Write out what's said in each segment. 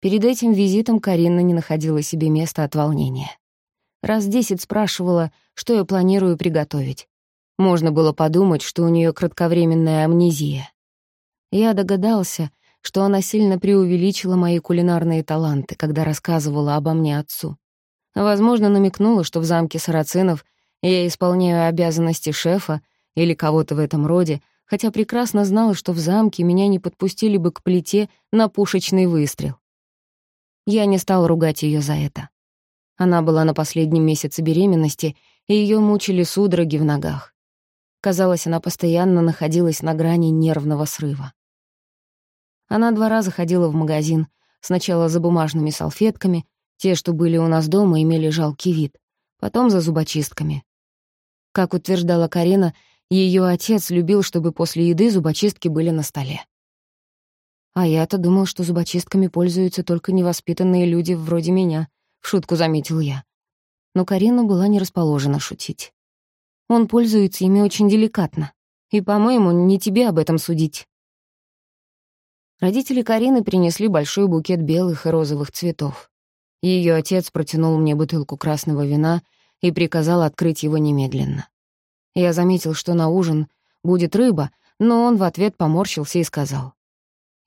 Перед этим визитом Карина не находила себе места от волнения. Раз десять спрашивала, что я планирую приготовить. Можно было подумать, что у нее кратковременная амнезия. Я догадался, что она сильно преувеличила мои кулинарные таланты, когда рассказывала обо мне отцу. Возможно, намекнула, что в замке сарацинов я исполняю обязанности шефа или кого-то в этом роде, хотя прекрасно знала, что в замке меня не подпустили бы к плите на пушечный выстрел. Я не стал ругать ее за это. Она была на последнем месяце беременности, и ее мучили судороги в ногах. Казалось, она постоянно находилась на грани нервного срыва. Она два раза ходила в магазин, сначала за бумажными салфетками, те, что были у нас дома, имели жалкий вид, потом за зубочистками. Как утверждала Карина, ее отец любил, чтобы после еды зубочистки были на столе. А я-то думал, что зубочистками пользуются только невоспитанные люди вроде меня, в шутку заметил я. Но Карина была не расположена шутить. Он пользуется ими очень деликатно. И, по-моему, не тебе об этом судить. Родители Карины принесли большой букет белых и розовых цветов. Ее отец протянул мне бутылку красного вина и приказал открыть его немедленно. Я заметил, что на ужин будет рыба, но он в ответ поморщился и сказал.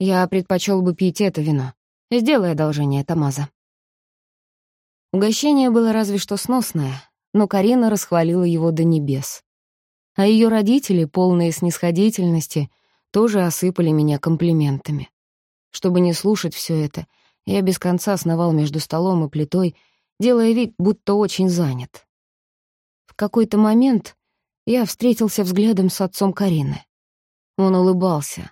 «Я предпочел бы пить это вино. Сделай одолжение, Тамаза». Угощение было разве что сносное, но Карина расхвалила его до небес. А ее родители, полные снисходительности, тоже осыпали меня комплиментами. Чтобы не слушать все это, я без конца сновал между столом и плитой, делая вид, будто очень занят. В какой-то момент я встретился взглядом с отцом Карины. Он улыбался,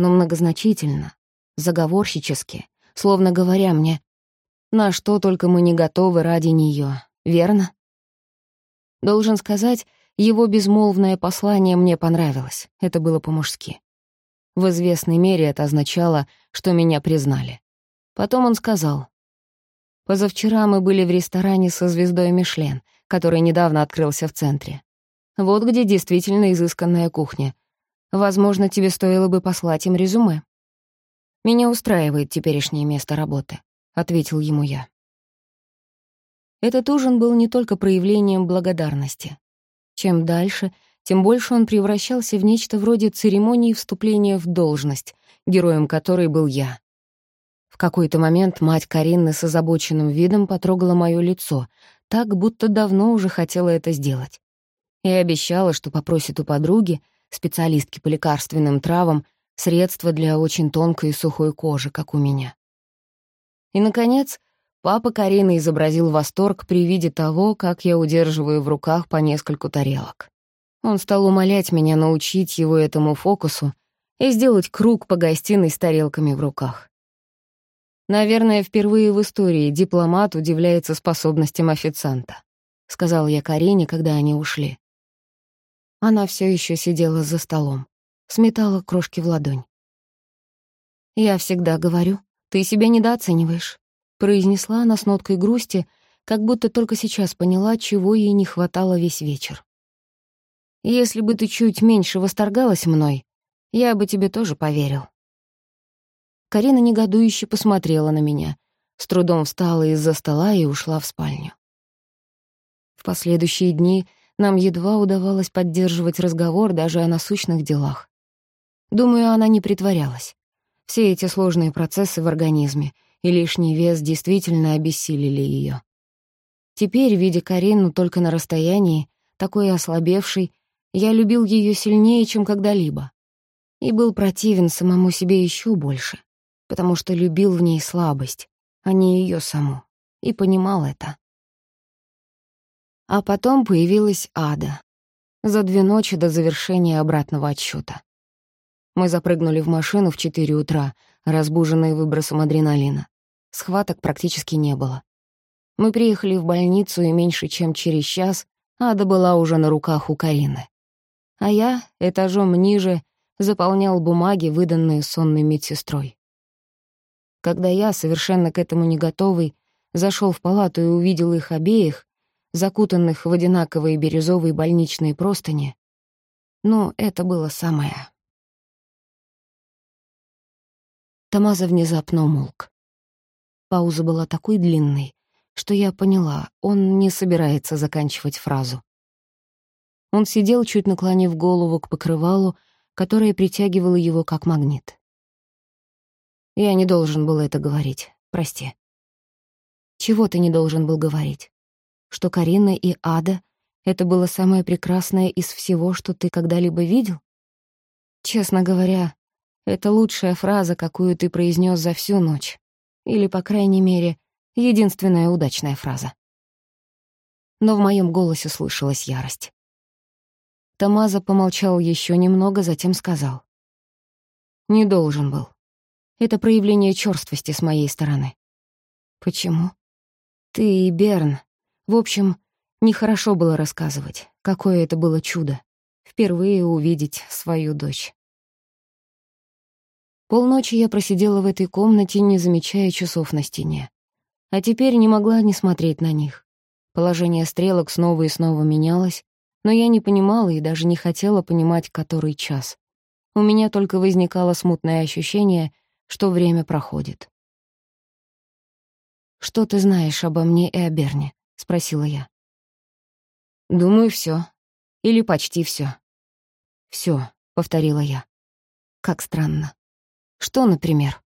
но многозначительно, заговорщически, словно говоря мне, на что только мы не готовы ради нее, верно? Должен сказать, его безмолвное послание мне понравилось, это было по-мужски. В известной мере это означало, что меня признали. Потом он сказал, «Позавчера мы были в ресторане со звездой Мишлен, который недавно открылся в центре. Вот где действительно изысканная кухня. Возможно, тебе стоило бы послать им резюме». «Меня устраивает теперешнее место работы», — ответил ему я. Этот ужин был не только проявлением благодарности. Чем дальше, тем больше он превращался в нечто вроде церемонии вступления в должность, героем которой был я. В какой-то момент мать Каринны с озабоченным видом потрогала моё лицо, так, будто давно уже хотела это сделать. И обещала, что попросит у подруги, специалистки по лекарственным травам, средства для очень тонкой и сухой кожи, как у меня. И, наконец, папа Карины изобразил восторг при виде того, как я удерживаю в руках по нескольку тарелок. Он стал умолять меня научить его этому фокусу и сделать круг по гостиной с тарелками в руках. Наверное, впервые в истории дипломат удивляется способностям официанта, сказал я Карине, когда они ушли. Она все еще сидела за столом, сметала крошки в ладонь. «Я всегда говорю, ты себя недооцениваешь», произнесла она с ноткой грусти, как будто только сейчас поняла, чего ей не хватало весь вечер. Если бы ты чуть меньше восторгалась мной, я бы тебе тоже поверил». Карина негодующе посмотрела на меня, с трудом встала из-за стола и ушла в спальню. В последующие дни нам едва удавалось поддерживать разговор даже о насущных делах. Думаю, она не притворялась. Все эти сложные процессы в организме и лишний вес действительно обессилили ее. Теперь, видя Карину только на расстоянии, такой ослабевшей, я любил ее сильнее, чем когда-либо. И был противен самому себе еще больше, потому что любил в ней слабость, а не ее саму, и понимал это. А потом появилась Ада. За две ночи до завершения обратного отсчета. Мы запрыгнули в машину в четыре утра, разбуженные выбросом адреналина. Схваток практически не было. Мы приехали в больницу, и меньше чем через час Ада была уже на руках у Карины а я этажом ниже заполнял бумаги, выданные сонной медсестрой. Когда я, совершенно к этому не готовый, зашел в палату и увидел их обеих, закутанных в одинаковые бирюзовые больничные простыни, ну, это было самое. Тамаза внезапно умолк. Пауза была такой длинной, что я поняла, он не собирается заканчивать фразу. Он сидел, чуть наклонив голову к покрывалу, которое притягивало его как магнит. Я не должен был это говорить, прости. Чего ты не должен был говорить? Что Карина и Ада — это было самое прекрасное из всего, что ты когда-либо видел? Честно говоря, это лучшая фраза, какую ты произнес за всю ночь. Или, по крайней мере, единственная удачная фраза. Но в моем голосе слышалась ярость. Тамаза помолчал еще немного, затем сказал. «Не должен был. Это проявление черствости с моей стороны». «Почему?» «Ты и Берн. В общем, нехорошо было рассказывать, какое это было чудо. Впервые увидеть свою дочь». Полночи я просидела в этой комнате, не замечая часов на стене. А теперь не могла не смотреть на них. Положение стрелок снова и снова менялось, но я не понимала и даже не хотела понимать, который час. У меня только возникало смутное ощущение, что время проходит. «Что ты знаешь обо мне и о Берне?» — спросила я. «Думаю, все. Или почти все. Все, повторила я. «Как странно. Что, например?»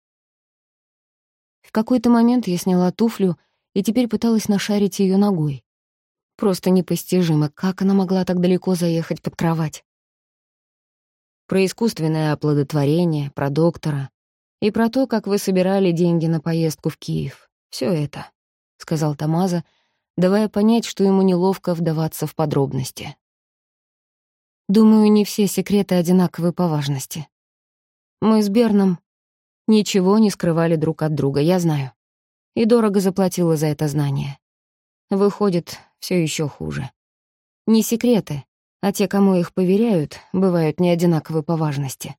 В какой-то момент я сняла туфлю и теперь пыталась нашарить ее ногой. Просто непостижимо, как она могла так далеко заехать под кровать. Про искусственное оплодотворение, про доктора и про то, как вы собирали деньги на поездку в Киев. Все это, — сказал Тамаза, давая понять, что ему неловко вдаваться в подробности. Думаю, не все секреты одинаковы по важности. Мы с Берном ничего не скрывали друг от друга, я знаю. И дорого заплатила за это знание. Выходит, все еще хуже. Не секреты, а те, кому их поверяют, бывают не одинаковы по важности.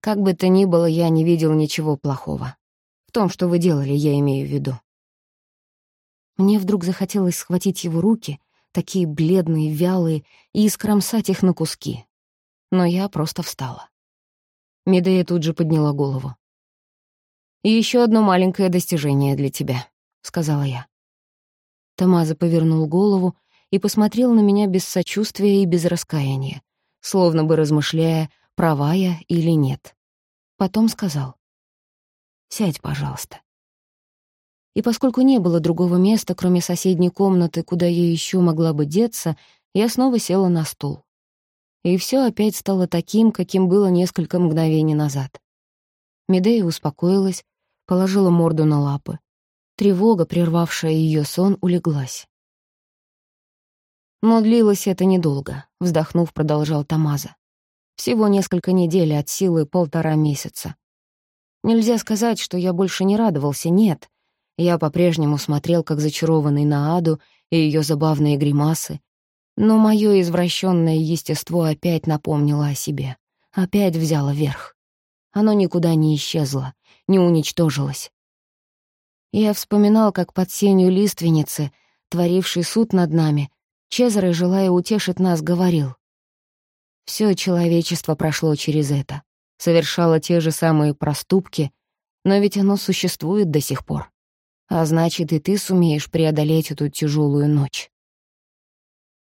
Как бы то ни было, я не видел ничего плохого. В том, что вы делали, я имею в виду. Мне вдруг захотелось схватить его руки, такие бледные, вялые, и искромсать их на куски. Но я просто встала. Медея тут же подняла голову. «Еще одно маленькое достижение для тебя», — сказала я. Тамаза повернул голову и посмотрел на меня без сочувствия и без раскаяния, словно бы размышляя, права я или нет. Потом сказал, «Сядь, пожалуйста». И поскольку не было другого места, кроме соседней комнаты, куда я еще могла бы деться, я снова села на стул. И все опять стало таким, каким было несколько мгновений назад. Медея успокоилась, положила морду на лапы. Тревога, прервавшая ее сон, улеглась. Но длилось это недолго, вздохнув, продолжал Тамаза. Всего несколько недель от силы полтора месяца. Нельзя сказать, что я больше не радовался, нет. Я по-прежнему смотрел, как зачарованный на Аду и ее забавные гримасы, но мое извращенное естество опять напомнило о себе, опять взяло верх. Оно никуда не исчезло, не уничтожилось. Я вспоминал, как под сенью лиственницы, творивший суд над нами, Чезаре, желая утешить нас, говорил. Все человечество прошло через это, совершало те же самые проступки, но ведь оно существует до сих пор. А значит, и ты сумеешь преодолеть эту тяжелую ночь.